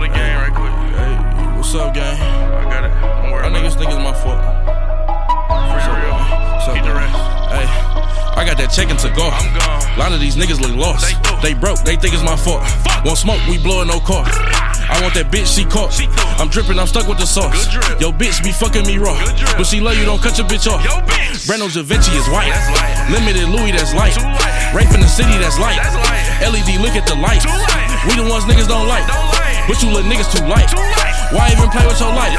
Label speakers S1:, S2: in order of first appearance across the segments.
S1: for the game right quick.
S2: Hey, what's up, gang?
S1: I got it. Don't worry about
S2: niggas think it's my fault.
S1: For real.
S2: So,
S1: Keep the rest.
S2: Hey, I got that checking to go.
S1: I'm gone.
S2: A lot of these niggas look lost.
S1: They.
S2: They broke, they think it's my fault. Won't smoke, we blowin' no car. I want that bitch, she caught. I'm drippin', I'm stuck with the sauce. Yo, bitch be fucking me raw. But she love you, don't cut your bitch off.
S1: Yo, bitch.
S2: Brando Javinci is white. Limited Louis, that's light. Rape in the city, that's light. LED, look at the lights.
S1: Light.
S2: We the ones niggas don't like. But you little niggas too light. Why even play with your life?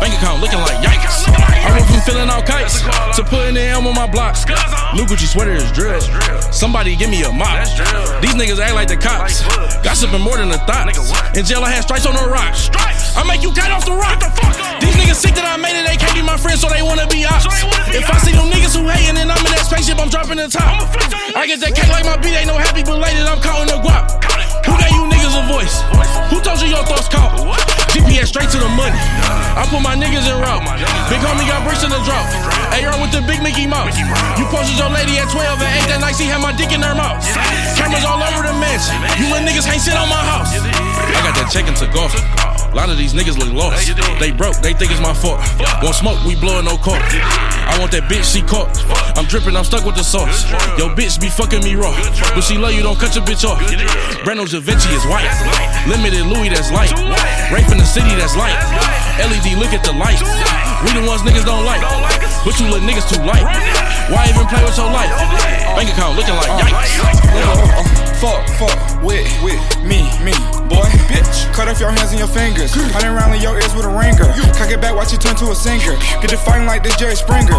S2: Bank account looking like yikes. I went from filling out kites to putting the M on my block. New Gucci sweater is drill. Somebody give me a mop. These niggas act like the cops. Gossiping more than a
S1: thought. What?
S2: In jail, I had stripes on the rock. I make you cut off the rock. These niggas sick that I made it. They can't be my friends, so they wanna be ops. If I see them niggas who hating and I'm in that spaceship, I'm dropping the top. I get that cake like my beat. Ain't no happy belated. I'm counting the guap. GPS straight to the money. I put my niggas in route. Big homie got bricks in the drop. AR with the big Mickey Mouse. You posted your lady at 12 and 8 that night. She had my dick in her mouth. Cameras all over the mansion. You little niggas ain't sit on my house. I got that checking to go. A lot of these niggas look lost. They broke, they think it's my fault. Won't smoke, we blowin' no car. I want that bitch, she caught. I'm drippin', I'm stuck with the sauce. Yo, bitch be fucking me raw. But she love you, don't cut your bitch off. Brando Javinci is white. Limited Louis, that's light. Rape in the city, that's light. LED, look at the lights. We the ones niggas don't like. But you little niggas too light. Why even play with your life? Bank account looking like yikes.
S3: Fuck, fuck, with, with me, me, boy, bitch. Cut off your hands and your fingers. Hunting around in your ears with a ringer. Cock it back, watch you turn to a singer. Get fighting like this Jerry Springer.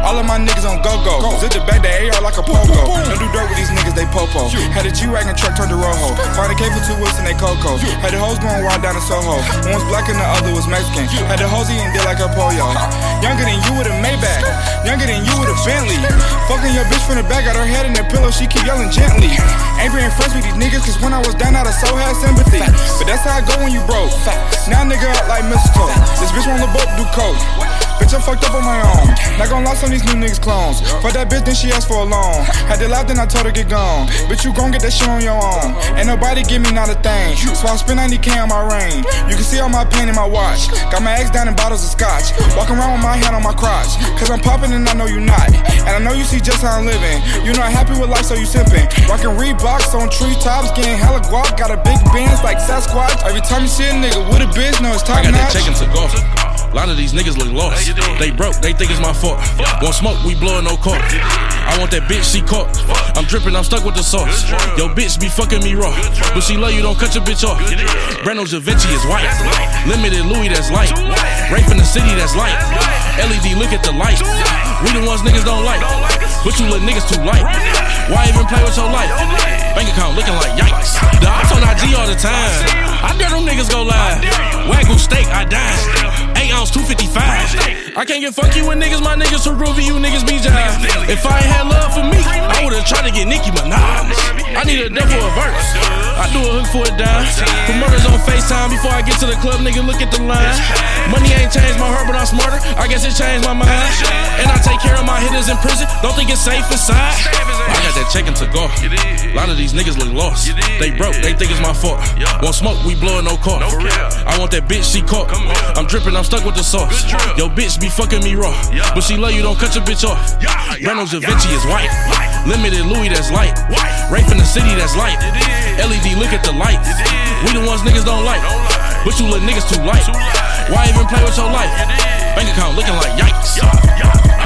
S3: All of my niggas on go go. Zip the back, the AR like a pogo. Don't do dirt with these niggas, they popo. Had a G wagon truck turned to Rojo. Find a for two whips and they coco. Had the hoes going wild down in Soho. One was black and the other was Mexican. You. Had the hoes eating dick like a pollo. Younger than you with a Bentley. Fucking your bitch from the back, got her head in that pillow, she keep yelling gently. Ain't been friends with these niggas, cause when I was down, I'd have so had sympathy. But that's how I go when you broke. Now nigga up like mistletoe. This bitch the boat do coke. Bitch, I'm fucked up on my own. Not gonna lie, some of these new niggas clones. Fuck that bitch, then she asked for a loan. Had to laugh, then I told her get gone. Bitch, you gon' get that shit on your own. Ain't nobody give me not a thing. So I spend 90k on my ring. You can see all my pain in my watch. Got my ex down in bottles of scotch. Walking around with my hand on my crotch. Cause I'm popping and I know you not. And I know you see just how I'm living. You're not happy with life, so you simping. Rockin' Reeboks on treetops, getting hella guap. Got a big Benz like Sasquatch. Every time you see a nigga with a bitch, know it's top
S2: I got that
S3: notch.
S2: checking to go. A lot of these niggas look lost. They broke, they think it's my fault. Won't smoke, we blowin' no car. I want that bitch, she caught. I'm drippin', I'm stuck with the sauce. Yo, bitch be fucking me raw. But she love you, don't cut your bitch off. Brando Javinci is white. Limited Louis, that's light. Rape in the city, that's light. LED, look at the lights. We the ones niggas don't like. But you little niggas too light. Why even play with your life? Bank account looking like yikes. The ops on IG all the time. I dare them niggas go live. Wagyu steak, I dine. 8 ounce, 255. I can't get funky with niggas, my niggas too groovy, you niggas be jive. If I ain't had love for me, I would've tried to get Nicki Minaj. I need a dub for a verse. I do a hook for a dime. Put murders on FaceTime before I get to the club, nigga, look at the line. Money ain't changed my heart, but I'm smarter. I guess it changed my mind. And I take care of my hitters in prison. Don't think it's safe inside. I got that checking to go. A lot of these niggas look lost. They broke, they think it's my fault. Won't smoke, we blowin' no car. I want that bitch, she caught. I'm drippin', I'm stuck with the sauce. Yo, bitch be fucking me raw. But she love you, don't cut your bitch off.
S1: Reynolds yeah,
S2: Javinci is white. Limited Louis, that's light.
S1: White.
S2: Rape in the city, that's light. LED, look at the lights. We the ones niggas don't like.
S1: Don't like.
S2: But you little niggas too light. Why even play with your life? Bank account looking like yikes.